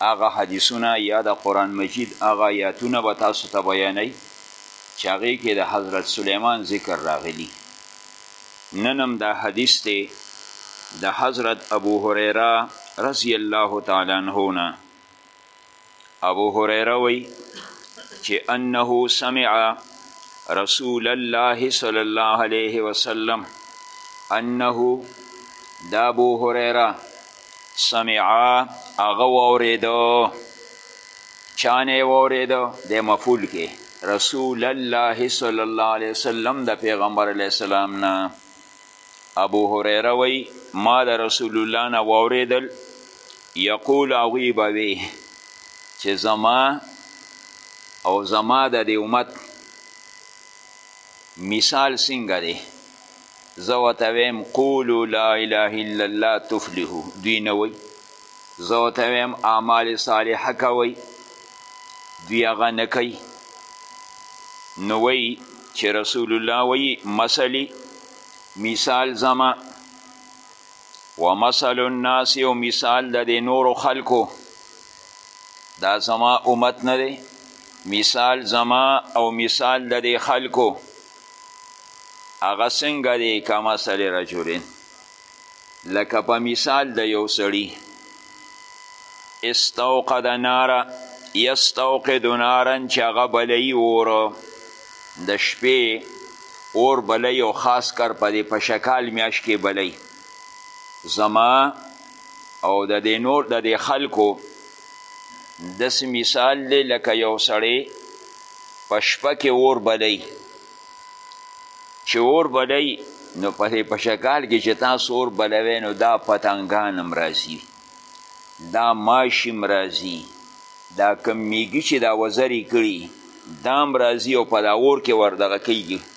هغه حدیثونه یا د قرآن مجید هغه آیاتونه به تاسو ته بیانوي چې هغې کې د حضرت سلیمان ذکر راغلی نن هم دا حدیث دی د حضرت ابو هریره رضی الله تعالی عنه نه ابو هریره وی چې انه سمع رسول الله صلی الله علیه وسلم انه دا ابو هریره سمعا هغه واورېده چانه یې واورېده د مفول کې رسول الله صلی الله علیه وسلم د پیغمبر علیه السلام نه ابو هریره وی ما د رسول الله نه واورېدل یقول هغوی به وی چې زما او زما د دې امت مثال څنګه دی زه ورته ویم قولو لا اله الا الله تفلحو دوی نه وی زه ورته ویم اعمال صالحه کوئ دوی هغه نه کوي نو وی چې رسول الله وی مثلی مثال زما ومثل الناس او مثال د دې نورو خلکو دا زما امت نه دی مثال زما او مثال د دې خلکو هغه څنګه دی کمثل رجلین لکه په مثال د یو سړي استوقد ناره یستوقد نارا چې هغه بلوي اور د شپې اور بلوي او خاص کر په دې په شکال میاشت کې بلوي زما او د دې نور د دې خلکو داسې مثال دی لکه یو سړی په شپه کې اور بلی چې اور بلی نو په دې پشکال کې چې تاسو اور بلوي نو دا پتنګان هم راځي دا ماشي هم راځي دا کم میږي چې دا وزرې کړي دا هم راځي او په دا اور کې وردغه کیږي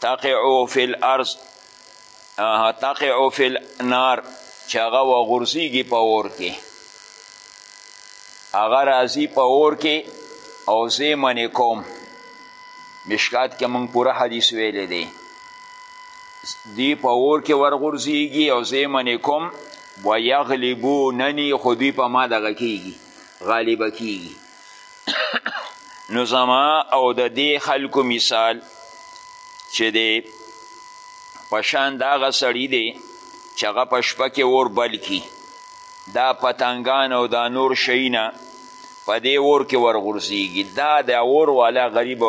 تقعو فی الارض تقعو فی النار چې هغه وغورځېږي په اور کې هغه راځي په اور کې او زه منې کوم مشکات کې موږ پوره حدیث ویلی دی دی په اور کې ورغورځېږي او زه منې کوم ویغلبونني خو دوی په ما دغه کیږي غالبه کیږي نو زما او د دې خلکو مثال چې دی په شان د هغه سړي دی چې هغه په شپه کې اور بل کي دا پتنګان او دا نور شیونه په دې اور کې ورغورځېږي دا د اور والا غریب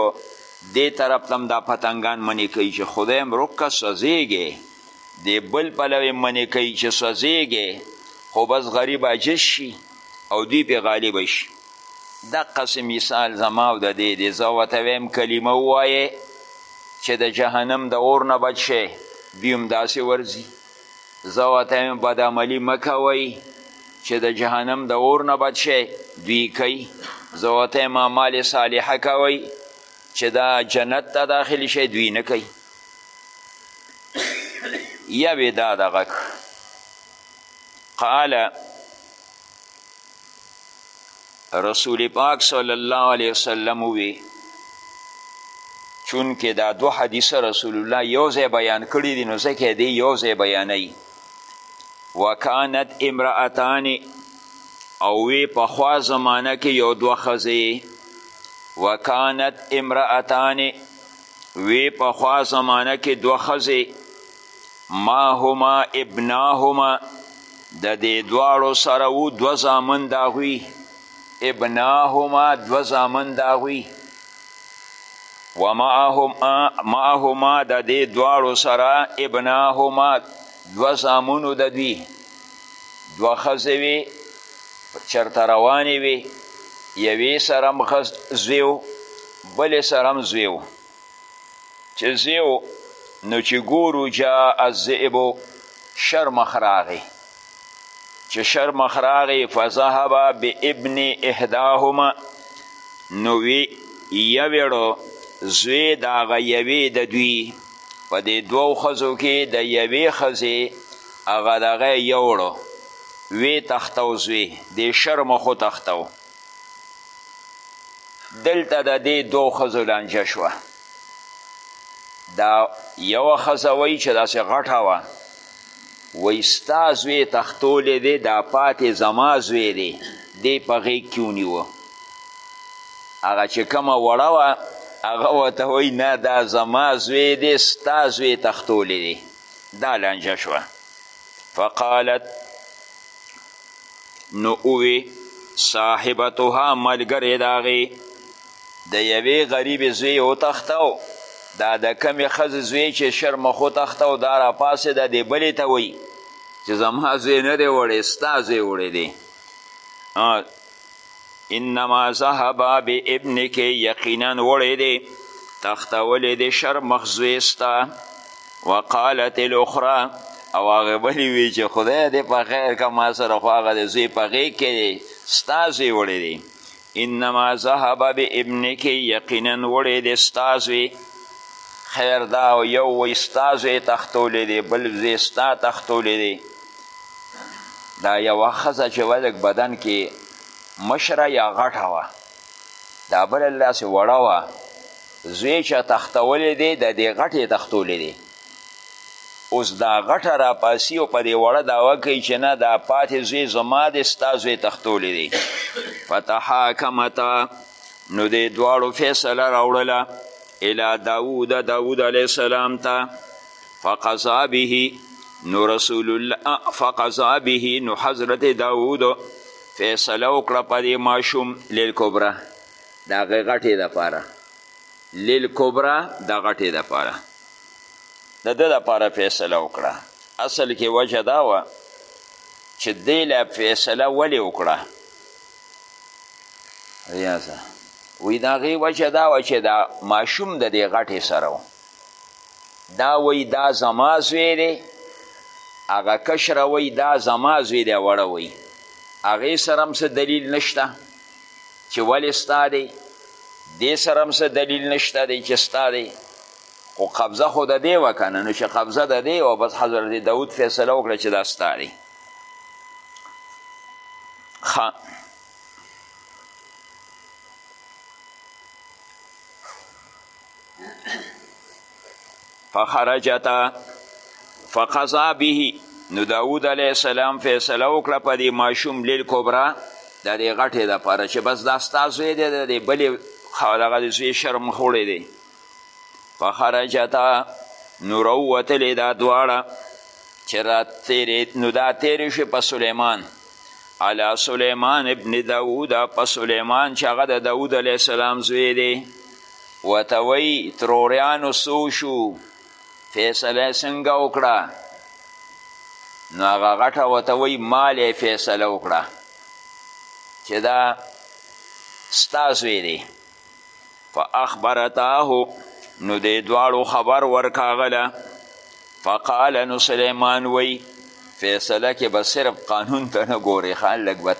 دې طرف ته هم دا پتنګان منې کوي چې خدای هم روکه سوځېږی د بل پلوی منې کوي چې سوځېږی خو بس غریب عاجز شي او دوی پې غالب شي دقسې مثال زما او د دې دی زه ورته وایم کلمه ووایې چې د جهنم د اور نه بچ شی دوی هم داسې ورځي زه ورته وایم بد عملي مه کوئ چې د جهنم د اور نه بچ شی دوی کوي زه ورته وایم اعمال صالحه کوئ چې دا جنت ته داخل شی دوی نه کوي یوې دا دغه قال رسول پاک صلی الله علیه وسلم وی چون کې دا دو حدیث رسول الله یو ځای بیان کړی دی نو ځکه دی یو ځای بیانوي وکانت امرأتان او وی په خوا زمانه کې یو دوه ښځې وکانت امرأتان وی په خوا زمانه کې دوه ښځې ما هما ابناهما د دې دواړو سره وو دوه زامن د هغوی ابناهما دوه زامن د هغوی ومعهما د دې دواړو سره ابناهما دوه زامنو د دوی دوه ښځې وې چرته روانې وې یوې سره هم زوی بلې سره هم زوی چې زیو نو چې ګورو جا الذئب شرمخ راغی چې شرمخ راغی فذهب بابن احداهما نو وی یویړو زوی د هغه یوې د دوی په دې دوو ښځو کې د یوې ښځې هغه دغه یوړو وی تختو زوی دې شرمخ وتختو دلته د دې دو ښځو لانجه شوه دا یوه ښځه وایي چې داسې غټه وه وایي ستا زوی تښتولی دی دا پاتې زما زوی دی دی په غیږ کې ونیوه هغه چې کومه وړه وه هغه ورته وایي نه دا زما زوی دی ستا زوی تښتولی دی دا لانجه شوه فقالت نو اووی صاحبتها ملګری د هغې د یوې غریبې زوی وتښته او دا د کمې ښځې زوی چې شر مخ وتښته او دا راپاڅېده دې بلې ته وایي چې زما زوی نه دی وړی ستا زوی وړی دی انما ذهبا به ابن کې یقینا وړی دی تختولی دی شر مخزوی ستا وقالت الاخرى او هغه بلی وی چې خدای دې په خیر که ما سره خو هغه د زوی په غیږ کې دی ستا زوی وړی دی انما ذهب به ابن کې یقینا وړی دی ستا زوی خیر دا او یو وی ستا زوی تختولی دی بل زوی ستا تختولی دی دا یوه ښځه چې وه لږ بدن کې مشره یا غټه وه دا بله داسې وړه وه زوی چې تختولی دی د دې غټې تختولی دی اوس دا غټه راپاسي او په دې وړه دعوه کوي چې نه دا پاتې زوی زما دی ستا زوی تختولی دی فتحاکمتا نو دې دواړو فیصله راوړله الی داود داود علیه السلام ته فقضا به نو رسول الله فقضا به نو حضرت داوود فیصله وکړه په دې ماشوم للکبرا د هغې غټې دپاره للکبرا د غټې دپاره د ده دپاره فیصله وکړه اصل کې وجه دا وه چې دی له فیصله ولې وکړه ریاضه وی د هغې وجه دا وه چې دا ماشوم د دې غټې سره و دا وی دا زما زوی دی هغه کشره وی دا زما زوی دی وړه وی هغې سره هم څه دلیل نشته چې ولې ستا دی دې سره هم څه دلیل نشته دی چې ستا دی خو قبضه خو د دې وه که نه نو چې قبضه د دې او بس حضرت داود فیصله وکړه چې دا ستا دی فخرجتا فقضا به نو داود علیه السلام فیصله وکړه په دې ماشوم لیل کبرا د دې غټې دپاره چې بس دا ستا زوی دی د دې بلې دغه د زوی شرم خوړی دی فخرجتا نو راووتلې دا دواړه چې را تیرې نو دا تیرې شوې په سلیمان علی سلیمان ابن داود په سلیمان چې هغه د داود علیه السلام زوی دی وته وی تروریانو سو شو فیصله څنګه وکړه نو هغه غټه وته وی مال فیصله وکړه چې دا ستا زوی دی فاخبرتاه نو دې دواړو خبر ورکاغله فقال نو سلیمان وی فیصله کې به صرف قانون ته نه ګورې ښه لږ به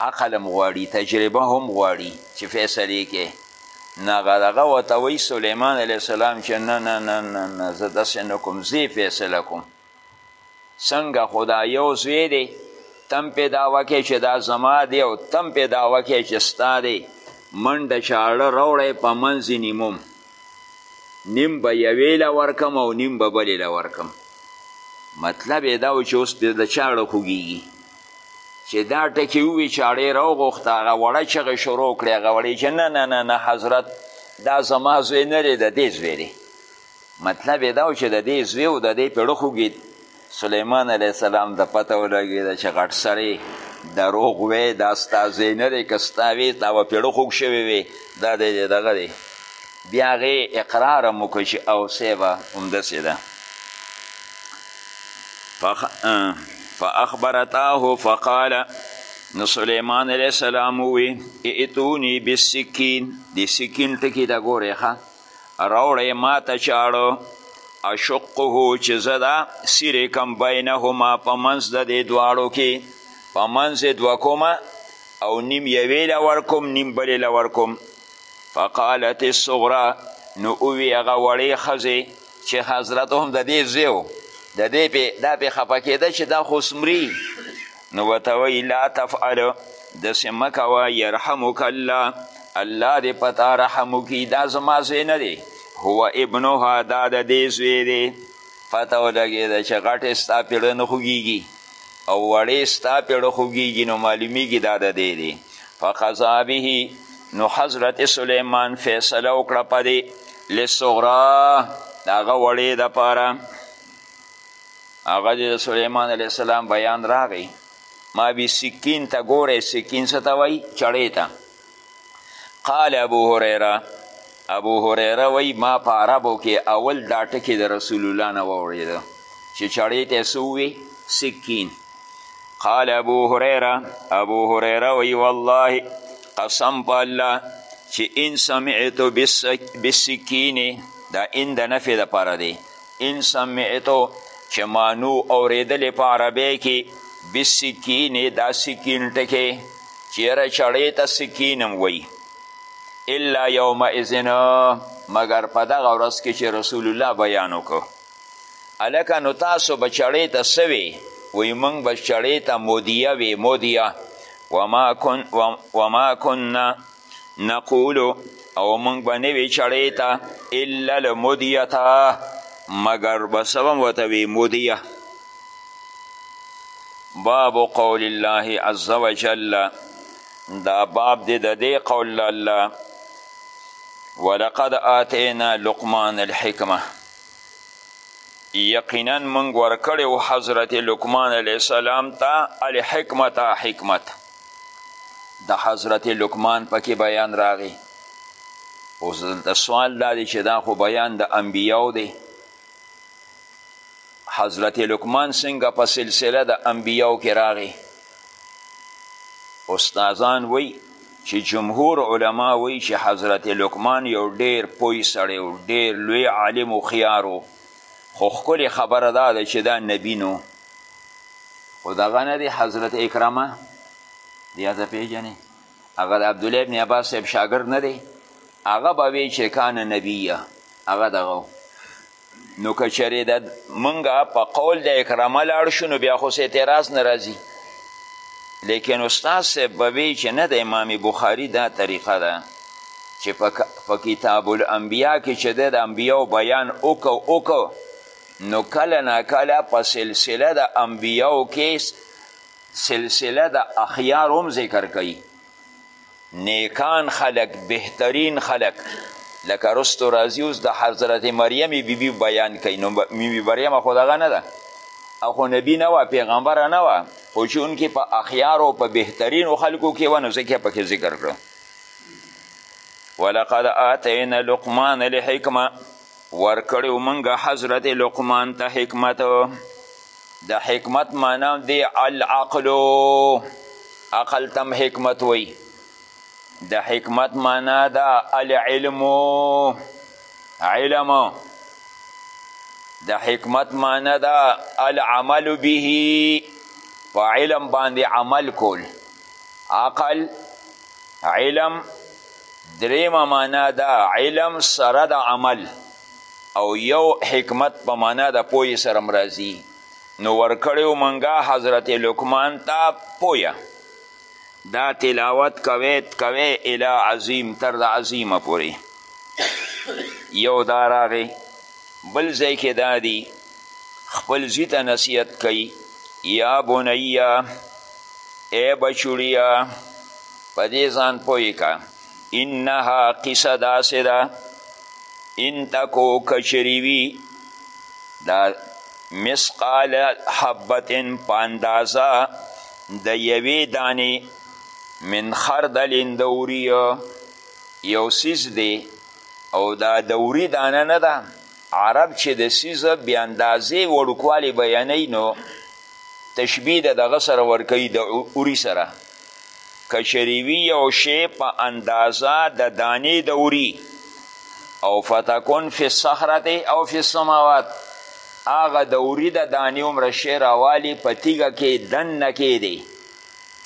عقل هم غواړي تجربه هم غواړي چې فیصلې کې نه هغه دغه ورته وایي سلیمان علیه السلام چې نه نه نه نه نه زه داسې نه کوم زه فیصله کوم څنګه خو دا یو زوی دی تم پې دعوه کې چې دا زما دی او تم پې دعوه کې چې ستا دی منډه چاړه راوړی په منځ نیموم نیم به یوې له ورکم او نیم به بلې له ورکم مطلب یې دا و چې اوس پې د چاړه خوږیږي چې دا ټکي ووي چاړې راوغوښته هغه وړه چغې شروع کړې هغه وړې چې نه نه نه نه حضرت دا زما زوی نه دی د دې زوی دی مطلب یې دا و چې د دې زوی و د دې پیړه خوږید سلیمان علیه السلام د پته ولګېده چې غټ سړی دروغ وی دا ستا زوی نه دی که ستا وی دا به پیړه خوږ شوی وی دا دی دغه دی بیا هغې اقرار هم وکړ چې او صیبه همداسې ده فخ... فاخبرتاه فقال نو سلیمان علیه السلام وی ائتونی بالسکین دی سکین ټکی دا ګوره ښه راوړی ما ته چاړو اشقه چې زه دا سیرې کم بینهما په منځ د دې دواړو کې په منځ یې دوه کومه او نیم یوې له ورکوم نیم بلې له ورکوم فقالت الصغرا نو اووی هغه وړې ښځې چې حضرت هم د دې زوی و د دې پې دا پې خفه کېده چې دا خو اوس مري نو ورته وایي لا تفعل داسې مه کوه یرحمک الله الله دې په تا رحم وکړي دا زما زوی نه دی هو ابنها دا د دې زوی دی پته ولګېده چې غټې ستا پیړه نه خوږېږي او وړې ستا پیړه خوږیږي نو معلومیږي دا د دی دی فقضا به نو حضرت سلیمان فیصله وکړه په دی لصغرا د هغه وړې دپاره هغه د سلیمان علیه السلام بیان راغی ما بی سکین ته ګوره سکین څه ته وایي چړې ته قال ابو هريره ابو هريره وی ما په عربو کې اول دا ټکی د رسول الله نه واورېده چې چړې ته سووي سکین قال ابو هريره ابو هريره وی والله قسم په الله چې ان سمعت بالسکین دا ان د نفې دپاره دی ان سمعتو چې مانو اورېدلې په عربۍ کې بسکین دا سکین ټکی چې یاره چړې ته سکین هم وایي الا یوم اذن مګر په دغه ورځ کې چې رسول الله بیان وکړو هلکه نو تاسو به چړې ته څه وې وایي موږ به چړې ته مودیه وې مودیه وما, کن وما کننا نقولو او مونږ به نه وي چړې ته الا لمدیته مګر به څه به ورته وي مدیه باب قول الله عز وجل دا باب دی د دې قول الله ولقد آتینا لقمان الحکمه یقینا مونږ ورکړی و حضرت لقمان علیه السلام ته الحکمت حکمت د حضرت لقمان پکې بیان راغی اوس دلته سوال دا دی چې دا خو بیان د انبیاو دی حضرت لقمان څنګه په سلسله د انبیاو کې راغی استادان وی چې جمهور علما وی چې حضرت لقمان یو ډیر پوی سړی او ډیر لوی عالم و خیارو خو ښکلې خبره دا ده چې دا نبی نو خو دغه نه دی حضرت اکرمه بیا ته پیژنې هغه د عبدالله ابن عباس صاحب شاګرد نه دی هغه به وی چې کان نبیه هغه دغه نو که چېرې د مونږه په قول د اکرمه لاړ شو نو بیا خو څه اعتراض نه راځي لیکن استاد صاحب به وی چې نه د امام بخاري دا طریقه ده چې په کتاب الانبیا کې چې د انبیاو بیان وکړو وکړو نو کله نا کله په سلسله د انبیاو کې سلسله د اخیار هم ذکر کوي نیکان خلق بهترین خلق لکه رستو راځي اوس د حضرت مریم بیبي بی بیان کوي نو بیبي مریم خو دغه نه ده او خو نبی نه وه پیغمبره نه وه خو چونکې په اخیارو په بهترینو خلکو کې وه نو ځکه پکې ذکر کړه ولقد آتینا لقمان الحکمه ورکړو منګه حضرت لقمان ته حکمت د حکمت معنا دی العقل عقل تم حکمت وی د حکمت معنا دا العلم علم د حکمت معنا دا العمل به په علم باندې عمل کول عقل علم دریمه معنا دا علم سره د عمل او یو حکمت په معنا د پوهې سره مرازي نو ورکړیو منګه حضرت لکمان ته پویا دا تلاوت کوي کوي اله عظیم تر د عظیمه پورې یو دا راغی بل ځای کې دا دی خپل زوی ته نصیحت کوي یا بنیه ای بچوړیه په دې ځان پوه که انها قصه داسې ده ان تکو کچري وي دا مسقال حبتن په اندازه د یوې دانې من خردلین د وریو یو څیز دی او دا دوري دانه نه ده عرب چې د سیز بې اندازې وړوکوالی بیانوي نو تشبیه د دغه سره ورکوي د اوري سره که چېرې وي یو شی په اندازه د دانې د اوري او فتکن فی الصخرة او فی السماوات هغه د اوري د دانې عمره شی راوالي په تیږه کې دننه کې دی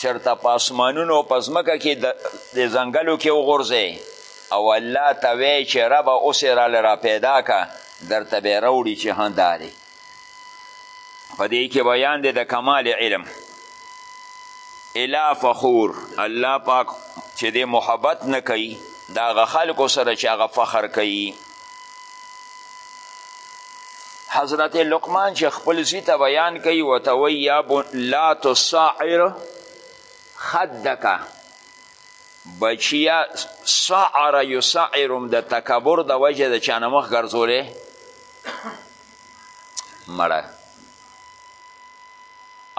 چرته په اسمانونو او په ځمکه کې د ځنګلو کې وغورځې او الله ته وی چې ربه اوس یې راله را پیدا که درته به یې راوړي چې ها دا دی په دې کې بیان دی د کمال علم اله فخور الله پاک چې دې محبت نه کوي د هغه خلکو سره چې هغه فخر کوي حضرت لقمان چې خپل زوی ته بیان کوي ورته وایي یا لا تصعر خدک بچیه سعر یسعرم د تکبر د وجه د چانه مخ ګرځولې مړه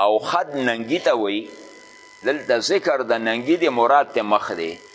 او خد ننګي ته وایي دلته ذکر د ننګي د مراد ته مخ دی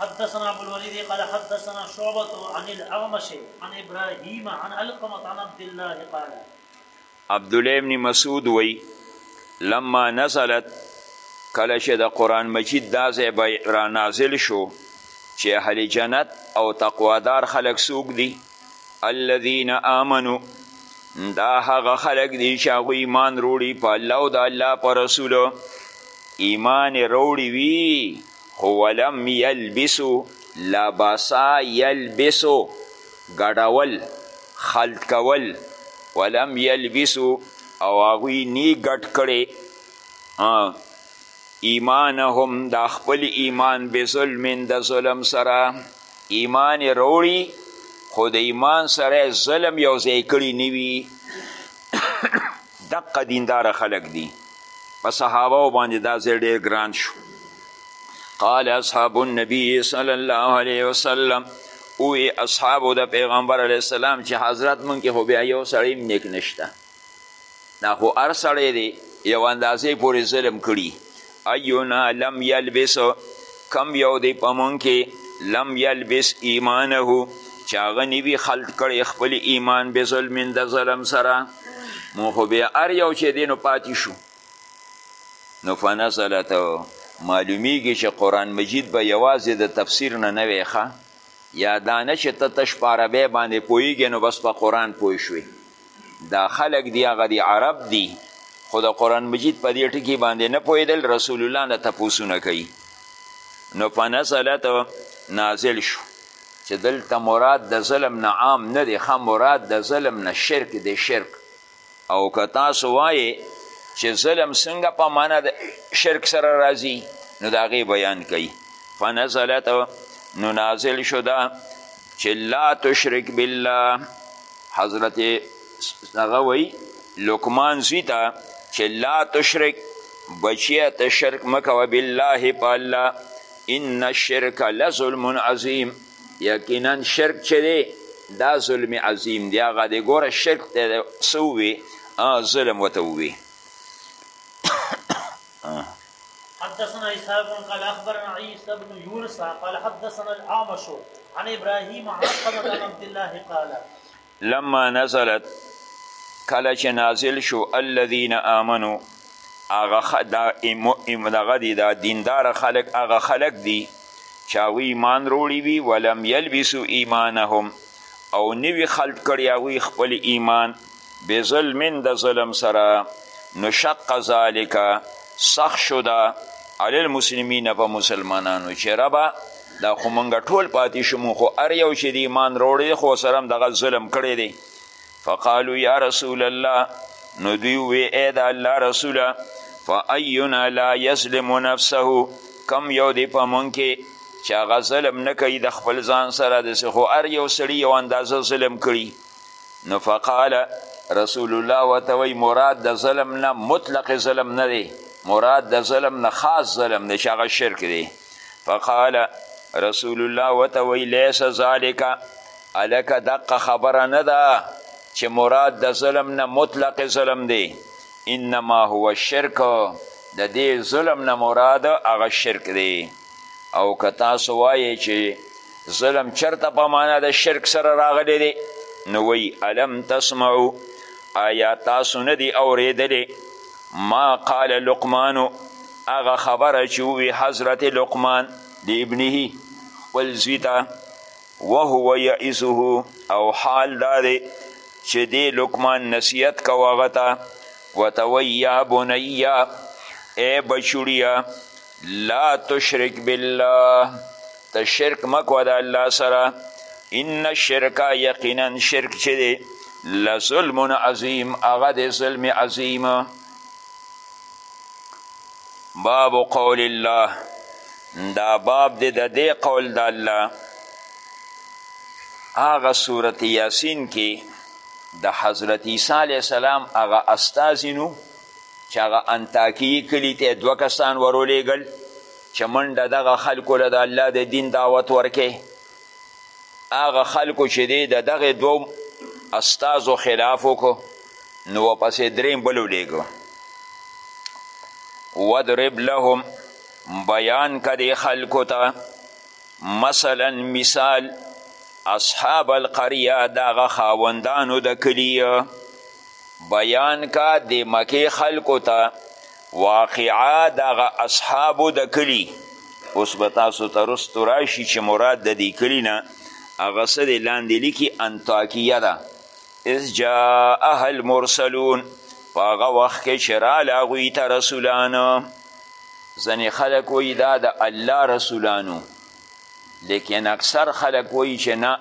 حدثنا ابو الوليد قال حدثنا شعبة عن الاعمش عن ابراهيم عن علقمة عن عبد الله قال عبدالله ابن مسعود وی لما نزلت کله چې د قرآن مجید دا ځای را نازل شو چې اهل جنت او تقوادار خلک څوک دي الذین آمنو دا هغه خلک دي چې هغوی ایمان روړي په الله او د الله په رسولو ایمان روړي وي خو ولم یلبسو لبسا یلبسو ګډول خلط کول ولم یلبسو او هغوی نی ګډ کړی ایمانهم دا خپل ایمان بظلم د ظلم سره ایمان روړي خو د ایمان سره ظلم یو ځای کړي نه وي دقه دینداره خلک دي په صحابه باندې دا ځای ډېر ګران شو قال اصحاب النبي صلی الله علیه وسلم اوی اصحابو د پیغمبر علیه السلام چې حضرت مونږ کې خو بیا یو سړی هم نیک نشته دا خو هر سړی دی یو اندازې پورې ظلم کړي ایونا لم یلبسو کم یو دی په مونږ کې لم یلبس ایمانه چې هغه نه وي خلط کړی خپل ایمان به ظلم د ظلم سره مونږ خو بیا هر یو چې دی نو پاتې شو نو فنزلت معلومیږي چې قرآن مجید به یوازې د تفسیر نه نه وی ښه یا دا نه چې ته تش په عربۍ باندې پوهیږې نو بس په قرآن پوه شوې دا خلق دی هغه دی عرب دی خو د قرآن مجید په دې ټکي باندې نه پوهېدل رسول الله نه تپوسونه کوي نو په نزلت نازل شو چې دلته مراد د ظلم نه عام نه دی ښه مراد د ظلم نه شرک دی شرک او که تاسو وایې چې ظلم څنګه په معنا د شرک سره راځي نو د هغې بیان کوي فنزلت نو نازل شو دا چې لا تشرک بالله حضرت هغه وی لقمان زوی ته چې لا تشرک بچیه ته شرک مکوه بالله په الله ان الشرک لظلم عظیم یقینا شرک چې دی دا ظلم عظیم دی هغه دی ګوره شرک ته څه ووی ظلم ورته ووی اه. حدثنا اسحاق قال اخبرنا عيسى بن يونس قال حدثنا الاعمش عن ابراهيم عن قبض عن عبد الله قال لما نزلت کله چې نازل شو الذين امنوا هغه دا دغه دي دا دیندار خلک هغه خلک دي چې هغوی ایمان روړي وي ولم یلبسو ایمانهم او نوي خلط کړي هغوی خپل ایمان بظلم د ظلم سره نو شق ذالک سخت شو ده علی المسلمین په مسلمانانو چې ربه دا خو مونږ ټول پاتې شو مونږ خو هر یو چې د ایمان روړی دی خو سره هم دغه ظلم کړی دی فقالو یا رسول الله نو دوی وی ای د الله رسوله فاینا لا یظلم نفسه کم یو دی په مونږ کې چې هغه ظلم نه کوي د خپل ځان سره داسې خو هر یو سړي یو اندازه ظلم کړي نو فقال رسول الله ورته وایي مراد د ظلم نه مطلق ظلم نه دی مراد د ظلم نه خاص ظلم دی چې هغه شرک دی فقال رسول الله ورته وایي لیس ذالک هلکه دقه خبره نه ده چې مراد د ظلم نه مطلق ظلم دی انما هو شرک د دې ظلم نه مراد هغه شرک دی او که تاسو وایې چې ظلم چرته په معنا د شرک سره راغلی دی نو وی الم تسمعو آیا تاسو نه دی اوریدلی ما قال لقمانو هغه خبره چې ووی حضرت لقمان د ابنه خپل زوی ته وهو یعزه او حال دا دی چې دی لقمان نصیحت کوه هغه ته وتوی یا بنیه ای بچوړیه لا تشرک بالله ته شرک مکوه د الله سره ان الشرک یقینا شرک چې دی لظلم عظیم هغه د ظلم عظیم باب قول الله دا باب دی د دې قول د الله هغه صورت یاسین کې د حضرت عیسی علیه السلام هغه استازي نو چې هغه انتاکیي کلي ته یې دوه کسان ورولېږل چې منډه دغه خلکو له د الله د دین دعوت ورکې هغه خلکو چې دی د دغه دوو استازو خلاف وکړو نو ورپسې دریم بل ولیږو وضرب لهم بیان که دې خلکو ته مثلا مثال اصحاب القریه د هغه خاوندانو د کلي بیان که د مکې خلکو ته واقعا دغه اصحابو د کلي اوس به تاسو ته رستو راشي چې مراد د دې کلي نه هغه څه دی لاندې لیکي انطاکیه ده اذ جاءها المرسلون په هغه وخت کې چې راله هغوی ته رسولان ځینې خلک وایي دا د الله رسولانو لیکن اکثر خلک وایي چې نه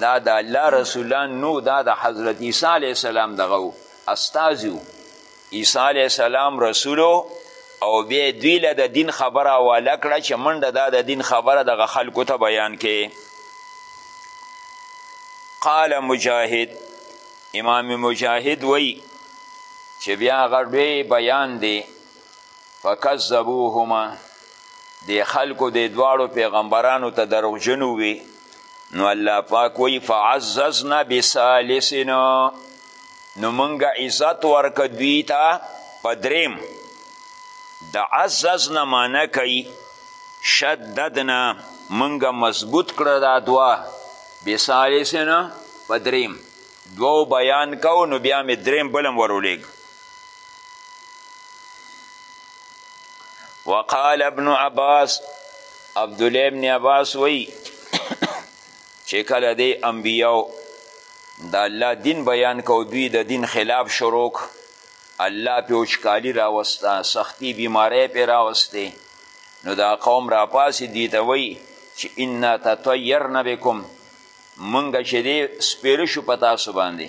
دا د الله رسولان نو دا د حضرت عیسی علیه السلام دغه و استازي و عیسی علیه السلام رسول او بیا دوی له د دین خبره حواله کړه چې منډه دا د دین خبره دغه خلکو ته بیان کې قال مجاهد امام مجاهد وی چې بیا هغه ډوی بیان دی فکذبوهما د خلکو د دواړو پیغمبرانو ته دروغجن ووی نو الله پاک وی فعززنا بثالثنا نو منګه عزت ورک دوی ته په دریم د عززنا معنی کوي شددنا منګه مضبوط کړه دا دوا بثالثنا په دریم دوو بیان کو نو بیا مې دریم بلم ورولیږ وقال ابن عباس عبدالله ابن عباس وی چې کله دی انبیاو د الله دین بیان کو دوی د دین خلاف شروع الله پې وچکالي راوسته سختی بیماری پې راوستې نو دا قوم راپاسې دوی ته وایي چې انا تطیرنا بکم مونږ چې دی سپیره شو په تاسو باندې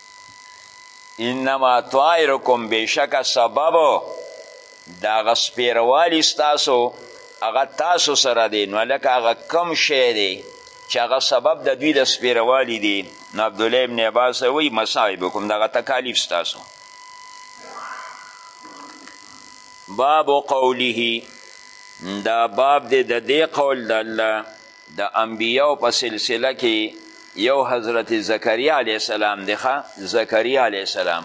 انما طائرکم بیشک سبب داغه سپیروالی ستاسو هغه تاسو سره دی نو لکه هغه کم شی دی چې هغه سبب د دوی د سپیروالی دی نو عبدالله ابن عباس وی مصائبکم دغه تکالیف ستاسو باب قوله دا باب دی د دې قول د الله د انبیاو په سلسله کې یو حضرت زکریا علیه السلام دی ښه زکریا علیه السلام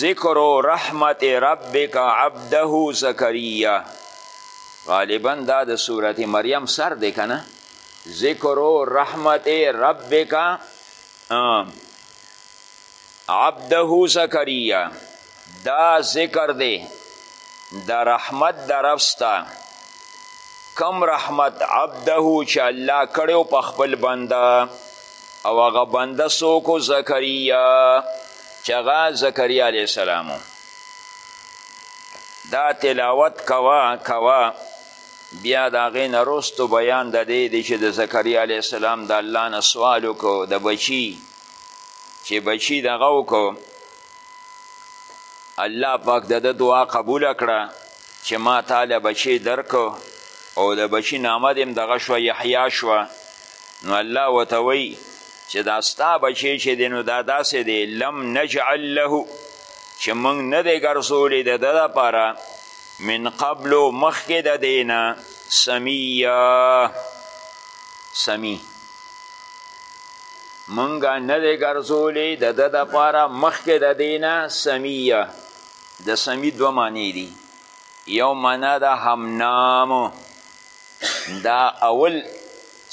ذکر رحمت ربک عبده زکریا غالبا دا د صورت مریم سر دی کنه ذکر رحمت ربک عبده زکریا دا ذکر دی د رحمت د رب ستا کم رحمت عبده چې الله کړی په خپل بنده او هغه بنده څوک زکریا چې هغه زکریا علیه السلام دا تلاوت کوه کوه بیا د هغې نه وروستو بیان د دې دی چې د زکریا علیه السلام د الله نه سوال وکړو د بچي چې بچی دغه وکړو الله پاک د ده دعا قبوله کړه چې ما تاله بچی درکو او د بچی نامه دې هم دغه شوه یحیا شوه نو الله ورته وایي چې دا ستا بچی چې دی نو دا داسې دی لم نجعل له چې موږ نه دی ګرځولی د ده دپاره من قبلو مخکې د دی نه سمیه سمی مونږه نه دی ګرځولی د ده دپاره مخکې د دې نه سمیه د سمی دوه معنی دي یو معنا د همنام دا اول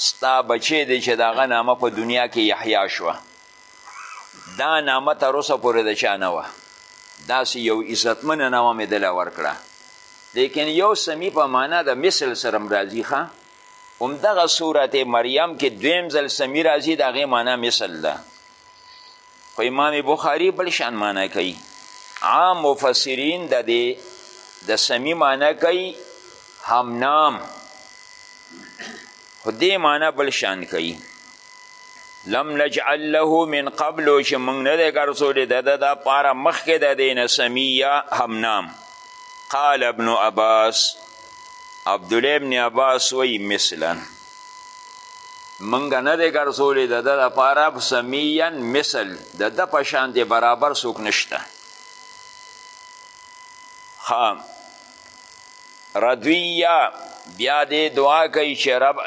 ستا بچی دی چې د هغه نامه په دنیا کې یحیا شوه دا نامه تر اوسه پورې د چا نه وه داسې یو عزتمنه نامه مې دله ورکړه لیکن یو سمی په معنا د مثل سره هم راځي ښه همدغه صورت مریم کې دویم ځل سمی راځي د هغې معنا مثل ده خو امام بخاری بل شان معنا کوي عام مفسرین د دې د سمی معنا کوي همنام خو دې معنا بل شان کوي لم نجعل له من قبل چې موږ نه دی ګرځولی د ده دپاره مخکې د دی نه سمیه همنام قال ابن عباس عبدالله ابن عباس وی مثلا منګه نه دی ګرځولی د ده دپاره سمیعا مثل د ده په شان دی برابر څوک نشته ښه ردویه بیا دې دعا کوي چې رب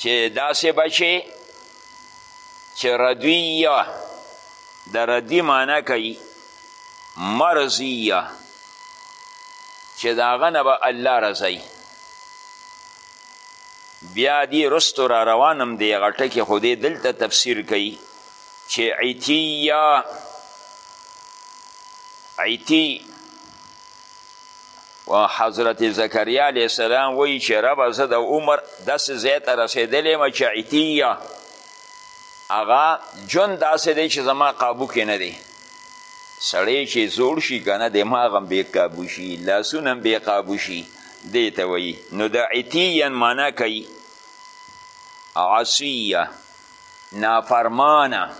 چې داسې به شي چې ردویه د ردی معنی کوي مرضیه چې د هغه نه به الله رضایي بیا دی رستو را روانم دی هغه ټکې خو دی دلته تفسیر کوي چې عتیه عتی و حضرت زکریا علیه السلام وایي چې ربه زه د عمر داسې ځای ته رسېدلی یم چې عتیه هغه ژوند داسې دی چې زما قابو کې نه دی سړی چې زوړ شي که نه دماغ هم بې قابو شي لاسونه هم بې قابو شي دې ته وایي نو د عتیه معنا کوي عصیه نافرمانه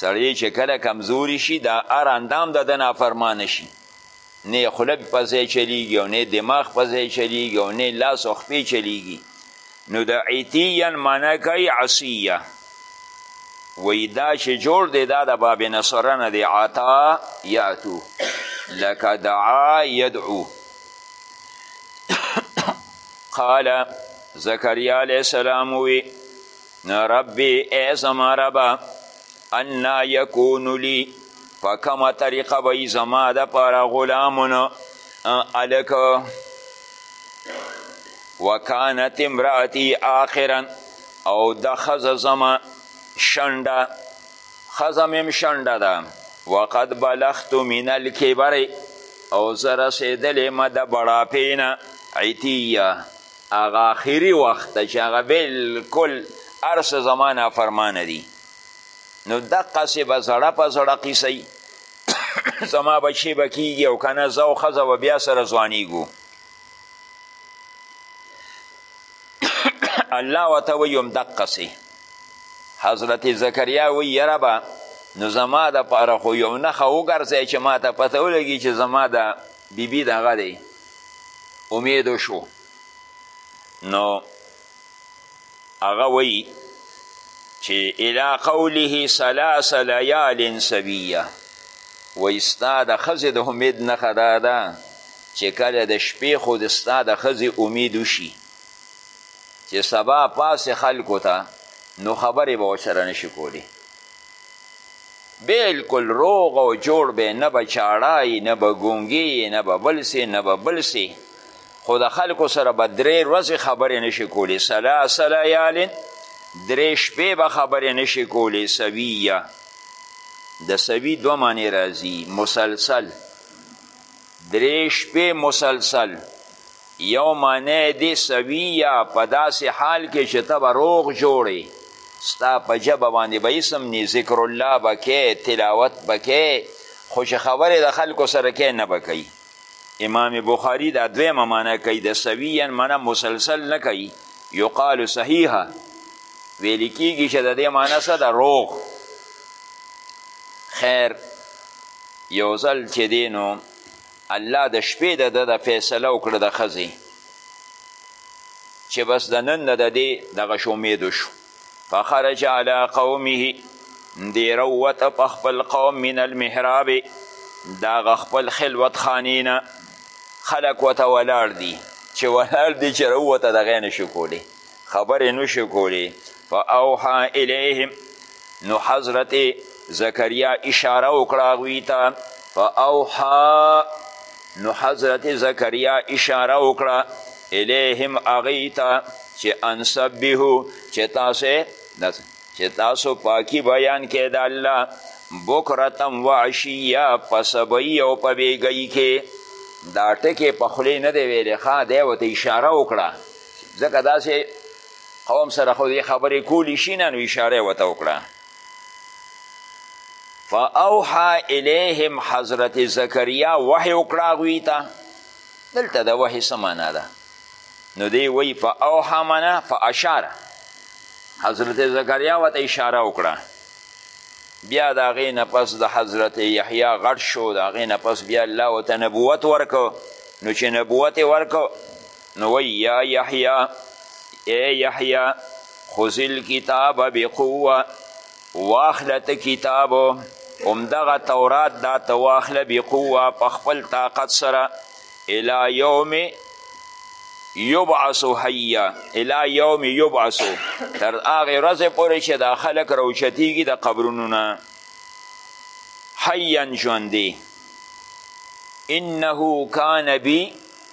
سړی چې کله کمزوري شي دا هر اندام د ده نافرمانه شي نه یې خوله په ځای چلیږي او نه دماغ په ځای چلیږي او نه لاس او خپې چلیږي نو د عتیین معنا کوي عصیه وی دا چې جوړ دی دا د باب نصره نه دی عطا یعتو لکه دعا یدعو قال زکریا علیه السلام وی ربی ای زما ربه انا یکون لی په کومه طریقه به یي زما دپاره غلامون هلک وکانت امراتی آخرا او د ښځه زما شنډه ښځه مې هم شنډه ده وقد بلغت من الکبر او زه رسېدلی مه د بړاپې نه عتیه هغه آخري وخت ته چې هغه بلکل هر څه زما نافرمانه دي نو دقسې به زړه په زړه قیسوي زما بچې به کیږي او که نه زه او ښځه به بیا سره ځوانیږو الله ورته وایي همدقسې حضرت زکریا وایي یاره به نو زما د پاره خو یو نښه وګرځی چې ما ته پته ولګي چې زما د بیبي دغه دی امید وشو نو هغه وایي چې الى قوله ثلاث ليال سویه وایي ستا د ښځې د امید نښه دا ده چې کله د شپې خو د ستا د ښځې امید وشي چې سبا پاسې خلکو ته نو خبرې به ورسره نه شي کولی بلکل روغ او جوړ به نه به چاړه نه به ګونګې نه به بل سې نه به بل سې خو د خلکو سره به درې ورځې خبرې نشي کولی سلاس لیال درې شپې به خبرې نشي کولی سویه د سوي دوه معنی راځي مسلسل درې شپې مسلسل یو معنی دی سویه په داسې حال کې چې ته به روغ جوړې ستا په ژبه باندې به اسم نی ذکر الله به کې تلاوت به کې خو چې خبرې د خلکو سره کې نه به کوي امام بخاری دا دویمه معنی کوي د سویا معنی مسلسل نه کوي یقال صحیحه ویل کیږي چې د دې معنی څه ده روغ خیر یو ځل چې دی نو الله د شپې د ده د فیصله وکړه د ښځې چې بس د نن نه د دې دغه شو امید وشو فخرج علی قومه دیره ووته په خپل قوم من المحراب د هغه خپل خلوت خانې نه خلک ورته ولاړ دي چې ولاړ دي چې راووته دغه یې نشو کولی خبرې نشو کولی فاوحا الیهم نو حضرت زکریا اشاره وکړه هغوی ته فاوحا نو حضرت زکریا اشاره وکړه الیهم هغوی ته چې انسبهو چې تاسو چې تاسو پاکی بیان کې د الله بکرتم و عشیه په سبعی او په بیګی کې دا ټکې په خولې نه دی ویلې ښه دی ورته اشاره وکړه ځکه داسې قوم سره خو دې خبرې کولی شي نه نو اشاره یې ورته وکړه فاوحا الیهم حضرت زکریا وحی وکړه هغوی ته دلته د وحی څه معنا ده نو دی وی فاوحا معنا فاشاره حضرت زکریا ورته اشاره وکړه بیا د هغې نه پس د حضرت یحیی غټ شو د هغې نه پس بیا الله ورته نبوت ورکو نو چې نبوت یې ورکو نو وی یا یحیا ای یحیا خذل کتاب بقوه واخله ته کتاب همدغه تورات دا ته واخله بقوه په خپل طاقت سره الی یوم یبعث حیا الی یوم یبعث تر هغې ورځې پورې چې دا خلک راوچتیږي د قبرونو نه حیا ژوندی انه کان بی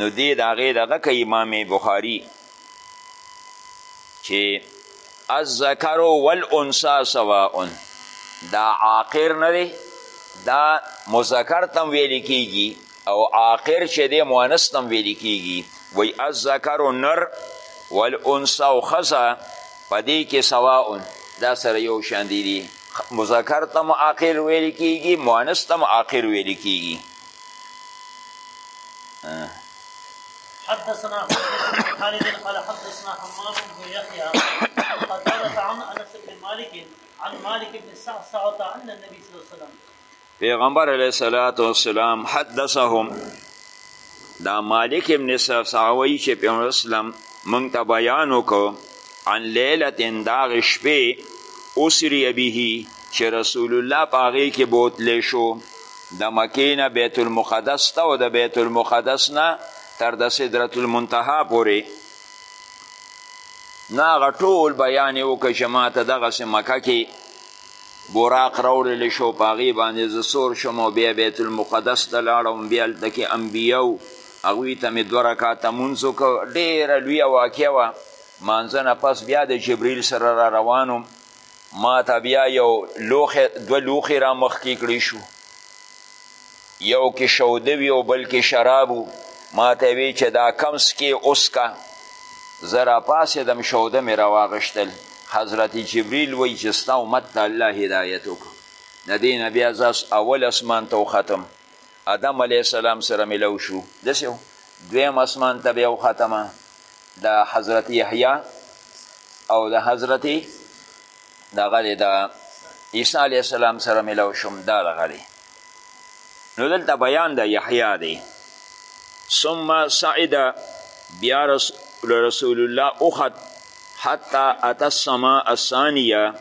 نو دی د هغې دغه کوي امام بخاري چې الذکر والانثی سواء دا عاقر نه دی دا مذکر تم ویل کیږي او عاقر چې دی مؤنث تم ویل کیږي وی الذکر نر والانثی او ښځه په دې کې سواء دا سره یو شان دي مذکر تم عاقر ویل کیږي مؤنث تم عاقر ویل کیږي حدثنا خالد قال حدثنا حمام بن يحيى قتادة عن انس بن مالك عن مالك بن سعسعة عن النبي صلى الله عليه وسلم پیغمبر علیه الصلاۃ والسلام حدثهم دا مالک ابن سعسعوی چې پیغمبر اسلام مونږ ته بیان وکړو عن لیلة داغ شپې اسری به چې رسول الله په هغې کې بوتلی شو د مکې نه بیت المقدس ته او د بیت المقدس نه تر د سدرت المنتها پورې نه هغه ټول بیان یې وکړ چې ما ته دغسې مکه کې براق راوړل شو په هغې باندې زه سور شوم او بیا بیت المقدس ته لاړم بیا هلته کې انبیا و هغوی ته مې دوه رکاته مونځ وکړ ډېره لویه واقعه وه مانځه نه پس بیا د جبریل سره را روان وم ما ته بیا یو لوخی دوه لوخی را مخکی کړی شو یو کې شوده وی او بل کې شراب و ما ته وی چې دا کم سکې اوس کا زه راپاڅېدم شوده مې راواغشتل حضرت جبریل وی چې ستا امت ته الله هدایت وکړو د دې نه بیا زه اول اسمان ته وختم ادم علیه السلام سره ملو شو داسې دویم اسمان ته بیا وختمه د حضرت یحیی او د حضرت دغه دی د عیسی علیه السلام سره ملاو شوم دا دغه دی نو دلته بیان د یحیی دی ثم صعد بیا رسول الله اخت حتی اتی السماء الثانیه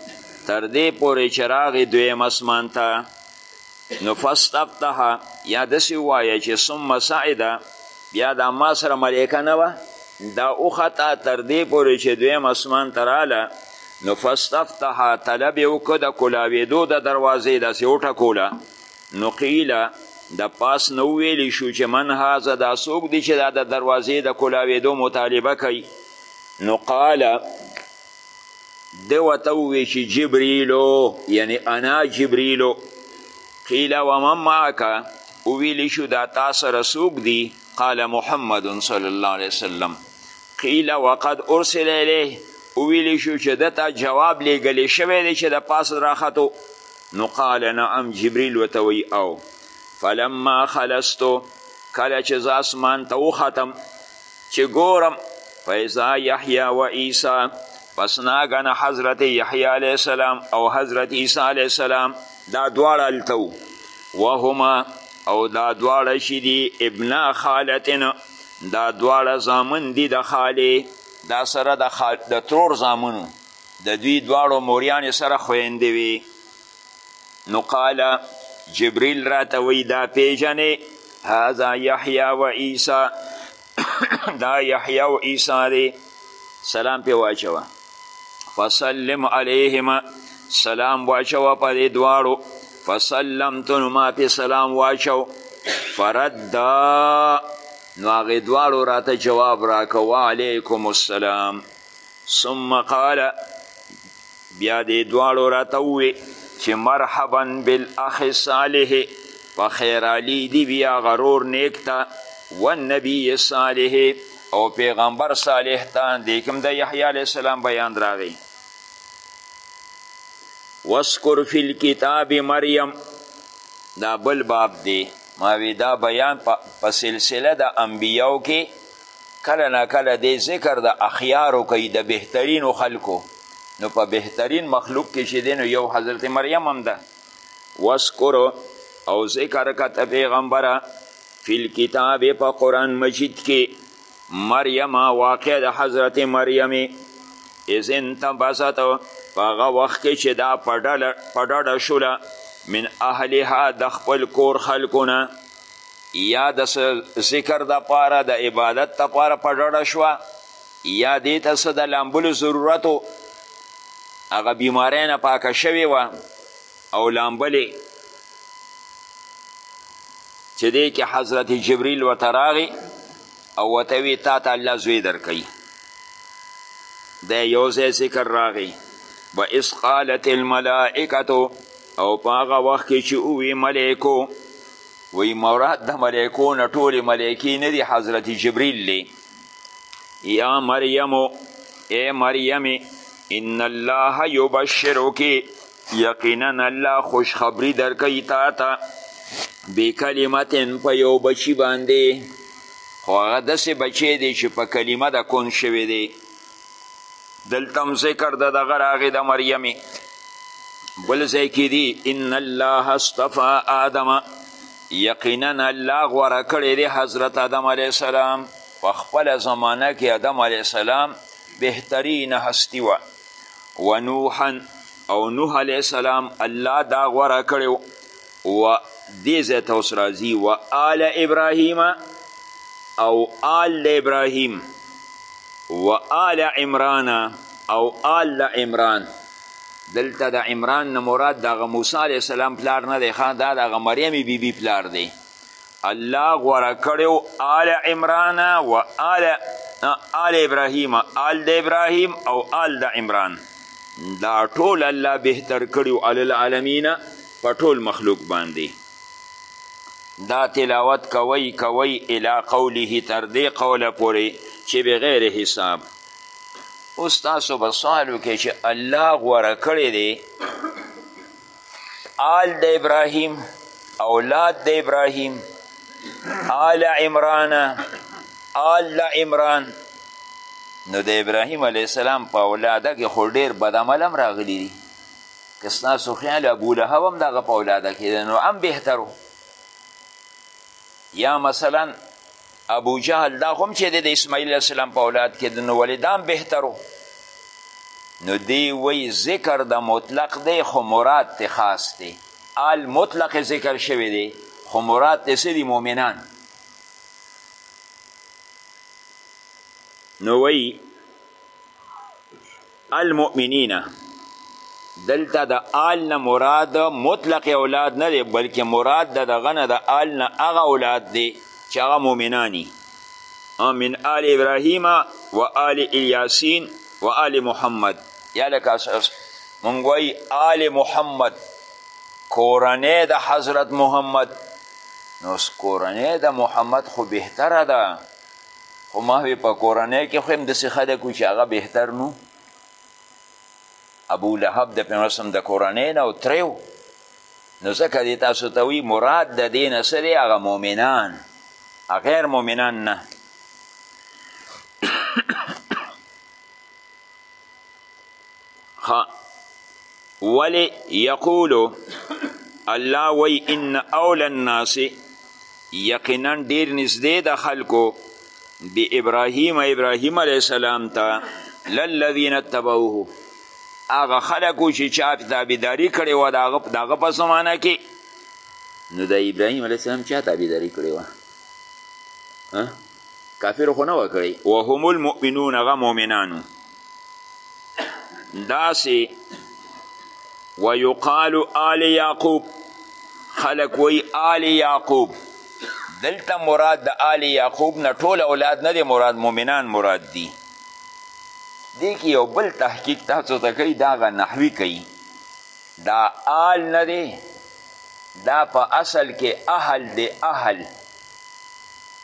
تر دې پورې چې راغی دویم اسمان ته نو فاستفتح یا دسی وایه چې ثم سعیده بیا دا ما سره ملائکه نه وه دا اوخته تر دې پورې چې دویم اسمان ته راله نو فاستفتح طلب یې وکړه د کولاوېدو د دروازې داسې وټکوله نو قیله د پاس نه وویلی شو چې من هذا دا څوک دی چې دا د دروازې د کولاوېدو مطالبه کوي نو قاله ده ورته ووی چې جبریلو یعنی انا جبریلو قیل ومن معک وویل شو دا تا سره څوک دي قال محمد صلی الله علیه وسلم قیل وقد ارسل الیه وویل شو چې ده ته جواب لیږلی شوی دی چې د پاسه راختو نو قال نعم جبریل ورته وی او فلما خلصتو کله چې زه اسمان ته وختم چې ګورم فیضا یحیی و عیسی پس ناګنه حضرت یحیی علیه السلام او حضرت عیسی علیه السلام دا دواړه هلته وو وهما او دا دواړه چې دي ابنا خالتنا دا دواړه زامن دي د خالې دا سره د خال د ترور زامنو د دوی دواړو موریانې سره خویندې وي نو قال جبریل راته وی دا پیژنې هذا یحیی و عیسی دا یحیی او عیسی دی سلام پې واچوه فسلم علیهما سلام واچوه په دې دواړو فسلمت نو ما پې سلام واچو فردا نو هغې دواړو راته جواب راکه وعلیکم السلام ثم قال بیا دې دواړو راته ووې چې مرحبا بالاخ صالح په خیرالی دی وی هغه رور نیک ته والنبی صالح او پیغمبر صالح ته دې کوم د یحیی علیه السلام بیان راغی واسکر فی الکتاب مریم دا بل باب دی ما وی دا بیان په سلسله د انبیاو کې کله نا کله دی ذکر د اخیارو کوي د بهترینو خلکو نو په بهترین مخلوق کې چې دی نو یو حضرت مریم هم ده وسکر او ذکر که ته پیغمبره فی الکتاب په قرآن مجید کې مریم واقع د حضرت مریم اذ انتبست په هغه وخت کې چې دا په ډډه شوله من اهلها د خپل کور خلکو نه یا د ذکر د پاره د عبادت د پاره په ډډه شوه یا دې ته څه د لامبلو ضرورت و هغه بیمارۍ نه پاکه شوې وه او لامبلې چې دې کې حضرت جبریل ورته راغی او ورته وی تا ته الله زوی درکوي د یو ځای ذکر راغی و اذ قالت الملائکة او په هغه وخت کې چې ووی ملایکو وی مراد د ملایکو نه ټولې ملایکې نه دي حضرت جبریل دی یا مریم ای مریم ان الله یبشرک یقینا الله خوشخبری درکوي تا ته بکلمتن په یو بچي باندې خو هغه داسې بچی دی چې په کلمه د کون شوی دی دلته هم ذکر د دغه راغی د مریمې بل ځای کې دي ان الله اصطفا آدم یقینا الله غوره کړی دی حضرت آدم علیه السلام په خپله زمانه کې آدم علیه السلام بهترین هستی وه و نوحا او نوح علیه السلام الله دا غوره کړی و دې ځای ته اوس راځي و آل ابراهیم او آل د ابراهیم و آل عمران او آل د عمران دلته د عمران نه مراد د هغه موسی علیه السلام پلار نه دی ښه دا د هغه مریمې بیبي بی پلار دی الله غوره کړی آل عمران و آل آل ابراهیم آل د ابراهیم او آل د عمران دا ټول الله بهتر کړي علی العالمین په ټول مخلوق باندې دا تلاوت کوي کوي الی قوله تر دې قوله پورې چې بغیر حساب اوس تاسو به سوال وکړئ چې الله غوره کړی دی آل د ابراهیم اولاد د ابراهیم آل عمران آل د عمران نو د ابراهیم علیه السلام په اولاده کې خو ډېر بدعمل هم راغلي دي که ستاسو خیال ابو لهب هم دغه په اولاده کې دی نو هم بهترو یا مثلا ابو جهل دا هم چې د اسماعیل علیه السلام په اولاد کې نو ولې دا هم بهترو نو دی وی ذکر د مطلق دی خو مراد تی خاص دی آل مطلق ذکر شوی دی خو مراد تی سری مومنان نو وی المؤمنین دلته د آل نه مراد مطلق اولاد نه دی بلکې مراد د دغه نه د آل نه هغه اولاد دی چې هغه مؤمنانی من آل ابراهیم و آل الیاسین و آل محمد یا لکه مونږ وایي آل محمد کورنۍ د حضرت محمد نو کورنۍ د محمد خو بهتره ده خو ما وی په کورنۍ کې خو هم داسې خلک وو چې هغه بهتر نو ابو لهب د پیغمبر اسلم د کورنۍ نه او تری و نو ځکه دې تاسو ته وی مراد د دې نه څه دی هغه مؤمنان غیر مؤمنان نه ها ولی یقولو الله وی ان اول الناس یقینا ډیر نږدې د خلکو بی ابراهیم ابراهیم علیه السلام ته للذین اتبعوه هغه خلکو چې چا تابعداري کړې وه د هغه د هغه په زمانه کې نو د ابراهیم علیه السلام چا تابعداري کړې وه کافر خو نه وه کړی وهم المؤمنون هغه مؤمنانو داسې ویقال آل یعقوب خلک وی آل یعقوب دلته مراد د آل یعقوب نه ټول اولاد نه دی مراد مؤمنان مراد دی دی که یو بل تحقیق تاسو ته کوي دا هغه نحوي کوي دا آل نه دی دا په اصل کې اهل دی اهل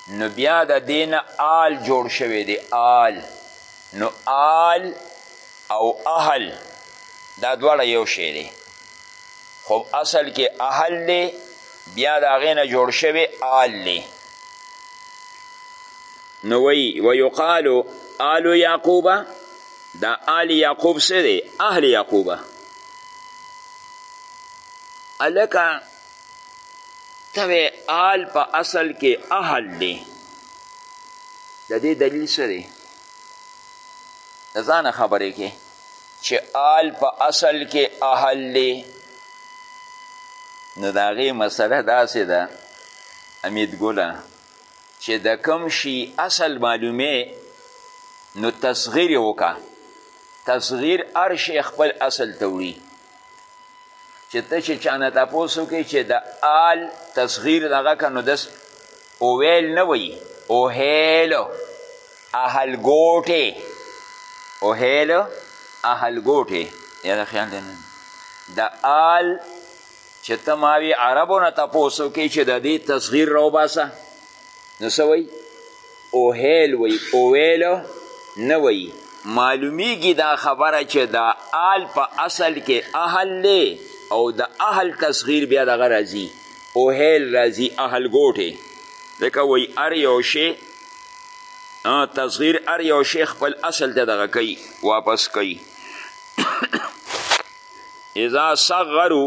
نو بیا د دې نه آل جوړ شوی دی آل نو آل او اهل دا دواړه یو شی دی خو اصل کې اهل دی بیا د هغې نه جوړ شوی آل دی نو وی ویقالو آل یعقوبه دا آل یعقوب څه دی اهل یعقوبه هلکه تبه آل په اصل کې اهل دی د دې دلیل څه دی د ځانه خبرې کې چې آل په اصل کې اهل دی نو د هغې مسله داسې ده امید ګله چې د کوم شي اصل معلومې نو تصغیر یې وکړه تصغیر هر شی خپل اصل ته وړي چې ته چې چا نه تپوس وکړې چې د آل تصغیر دغه که نو دس اویل نه وایي اوهیل اهلګوټې اوهیل اهلګوټې یاده خیال دی نه د آل چې ته ماوی عربو نه تپوس وکړې چې د دې تصغیر راوباسه نو څه وایي اوهیل وایي اویل نه وایي معلومیږي دا خبره چې دا آل په اصل کې اهل دی او د اهل تصغیر بیا دغه راځي اوهیل راځي اهل ګوټې ځکه وایي هر یو شی تصغیر هر یو شی خپل اصل ته دغه کوي واپس کوي اذا صغرو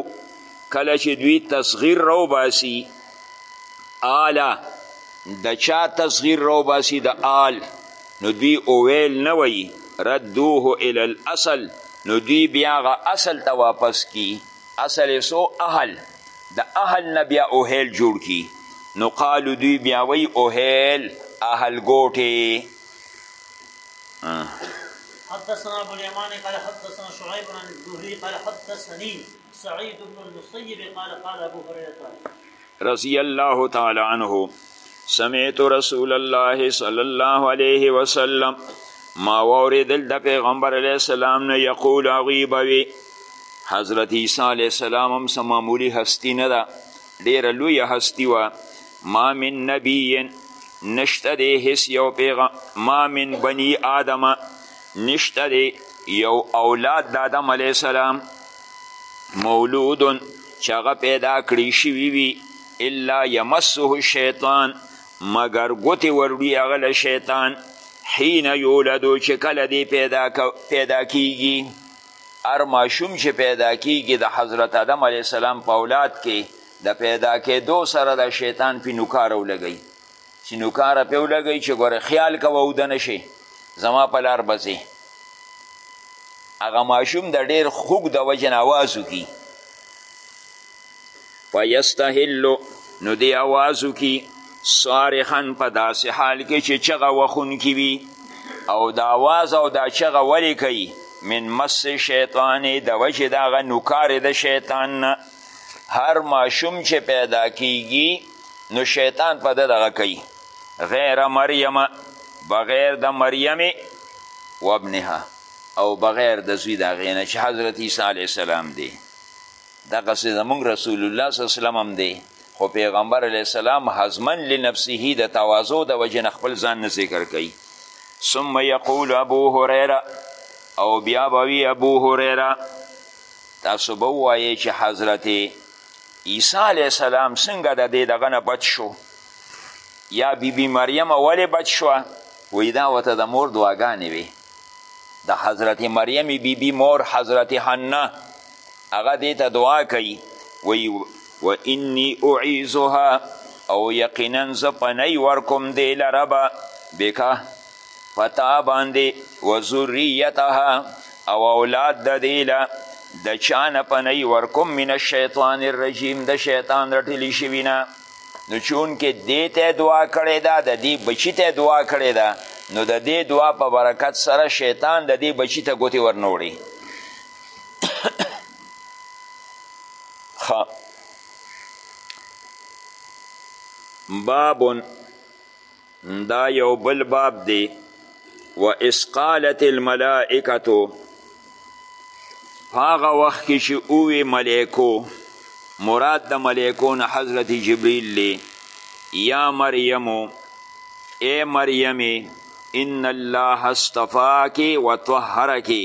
کله چې دوی تصغیر رو باسی آله د چا تصغیر رو باسی د آل نو دوی اویل نه وی ردوه الی الاصل نو دوی بیا غا اصل ته واپس کی اصل سو اهل د اهل نه بیا اوهیل جوړ کی نو قالو دوی بیا وی اوهیل اهل ګوټی حدثنا ابو اليمان قال حدثنا شعيب عن الزهري قال حدثني سعيد بن المسيب قال قال ابو هريره رضي الله تعالى عنه سمعت رسول الله صلى الله عليه وسلم ما وردل د پیغمبر علیه السلام نه یقول غیبوي حضرت عیسی علیه السلام هم څه معمولي هستی نه ده ډیره لوی هستی وه ما من نبی نشته دی هیڅ یو پیغام ما من بنی آدمه نشته دی یو اولاد د آدم علیه السلام مولود چې هغه پیدا کړی شوي وي الا یمسه الشیطان مګر ګوتې وروړي هغه له شیطان حین یولدو چې کله دی پیدا, پیدا کیږي هر ماشوم چې پیدا کیږي د حضرت آدم علیه السلام په اولاد کې د پیدا کېدو سره د شیطان پې نوکار ولګوي سینوکاره پې ولګوي چې ګوره خیال کوه اوده نه شي زما په لار به ځې هغه ماشوم د ډېر خوږ د وجې نه اواز وکړي فیستهلو نو دی اواز وکړي صارخا په داسې حال کې چې چغه وښونکي وي او د اواز او دا چغه ولې کوي من مس شیطانې د وجې د هغه نوکارې د شیطان نه هر ماشوم چې پیدا کیږي نو شیطان په ده دغه کوي غیر مریم بغیر د مریم و ابنها او بغیر د زوی د هغې نه چې حضرت عیسی علیه السلام دی دغسې زموږ رسول الله صلی وسلم هم دی خو پیغمبر علیه السلام حزمن لنفسه د تواضع د وجې نه خپل ځان نه ذکر کوي ثم یقول ابو هریره او بیا به وي ابو هریره تاسو به ووایئ چې حضرت عیسی علیه السلام څنګه د دې دغه نه بچ شو یا بیبي بی مریم ولې بچ شوه وایي دا ورته د مور دعاګانې وې د حضرت مریم بیبي بی مور حضرت حنه هغه دې ته دعا کوي وایي و انی اعیذها او یقینا زه پنۍ ورکوم دې لره به بکه په تا باندې و ذریتها او اولاد د دې له د چا نه پنۍ ورکوم من الشیطان الرجیم د شیطان رټلي شوي نه نو چونکې دې ته دعا کړې ده د دې بچي ته دعا کړې ده نو د دې دعا په برکت سره شیطان د دې بچي ته ګوتې ورنوړي بابن دا یو بل باب دی و اسقالت الملائکتو هغه وخت کې چې اووی ملائکو مراد د ملائکو نه حضرت جبرئیل دی یا مریمو ای مریمی ان الله استفاکی و طهرکی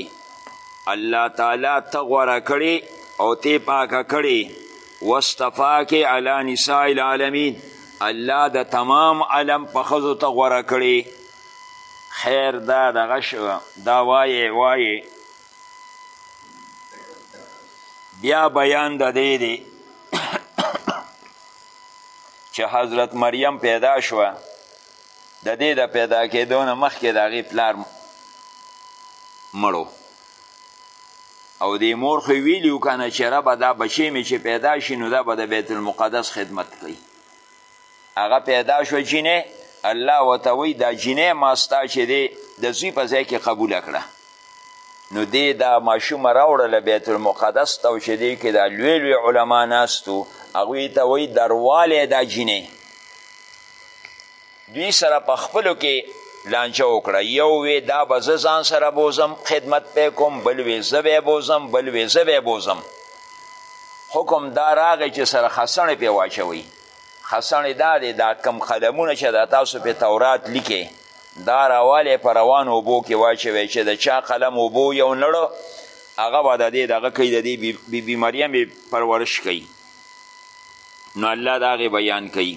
الله تعالی ته غوره کړي او تی پاکه کړي واستفاک علی نساء العالمین الله د تمام علم په خزو ته غوره کړي خیر دا دغه شو دا وایې وایې بیا بیان د دې دی چې حضرت مریم پیدا شوه د دې د پیدا کېدو نه مخکې د هغې پلار مړو او دې مور خو ویلیو کنه چې ربه دا بچی مې چې پیدا شي نو دا به د بیت المقدس خدمت کوي هغه پیدا شو جینې الله ورته وایي دا جینې ما ستا چې دی د زوی په ځای کې قبوله کړه نو دی دا ماشومه راوړله بیت المقدس ته او چې دی کې دا لوی لوی علما ناست وو هغوی ته وایي دروالی دا جینې دوی سره په خپلو کې لانجه وکړه یو وی دا به زه ځان سره بوزم خدمت پی کوم بل وی زه به بوزم بل وی زه به بوزم حکم دا راغی چې سره خسڼې پې واچوي خسڼې دا دی دا کم قلمونه چې دا تاسو پې تورات لیکې دا راوالی په روان اوبو کې واچوي چې د چا قلم اوبو یو نړو هغه به د دې دغه کوي د دې بیبي مریم پرورش کوي نو الله د هغې بیان کوي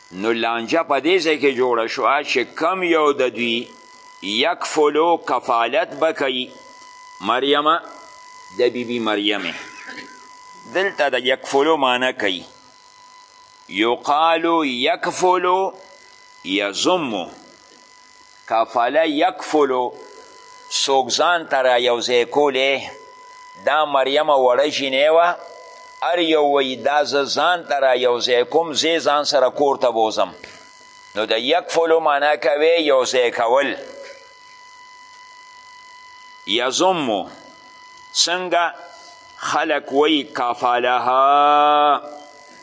نو لانجه په دې ځای کې جوړه شوه چې کم یو د دوی یک فلو کفالت به کوي مریمه د بیبي بی مریمې دلته د یک فلو معنی کوي یقالو یک فلو یزمو کفله یکفلو څوک ځان ته را یو ځای کولی دا مریم وړه جینۍ وه هر یو وایي دا زه ځان ته را یو ځای کوم زه ځان سره کور ته بوځم نو د یکفلو معنا کوي یو ځای کول یزمو څنګه خلق وی کفلها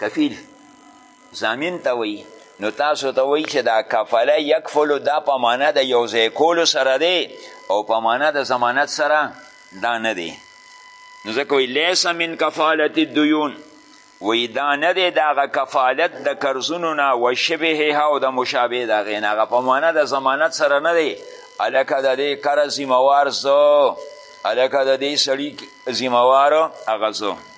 کفیل زامین ته وایي نو تاسو ته وایي چې دا کفله یکفلو دا په معنا د یو ځای کولو سره دی او په معنا د ضمانت سره دا نه دی نو ځکه وایي لیس من کفالت الدیون وایي دا نه دی د هغه کفالت د قرضونو نه و شبهها او د مشابه د هغې نه هغه په معنا د ضمانت سره نه دی هلکه د دې قرض ذمهوار زه هلکه د دې سړي ذمهوار هغه زه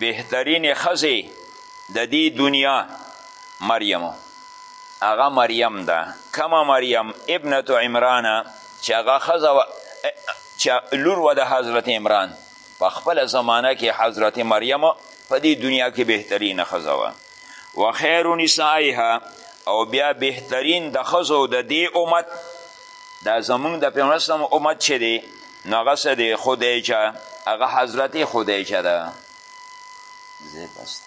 بهترینې ښځې د دې دنیا مریم هغه مریم ده کما مریم ابنت عمران چې هغه ښځه وه چې لور وه د حضرت عمران په خپله زمانه کې حضرت مریم په دې دنیا کې بهترینه ښځه وه و خیر نسائها او بیا بهترین د ښځو د دې امت دا زمونږ د پیغمبر سم امت چې دی نو هغه څه دی خدیجه هغه حضرت خدیجه ده زه بس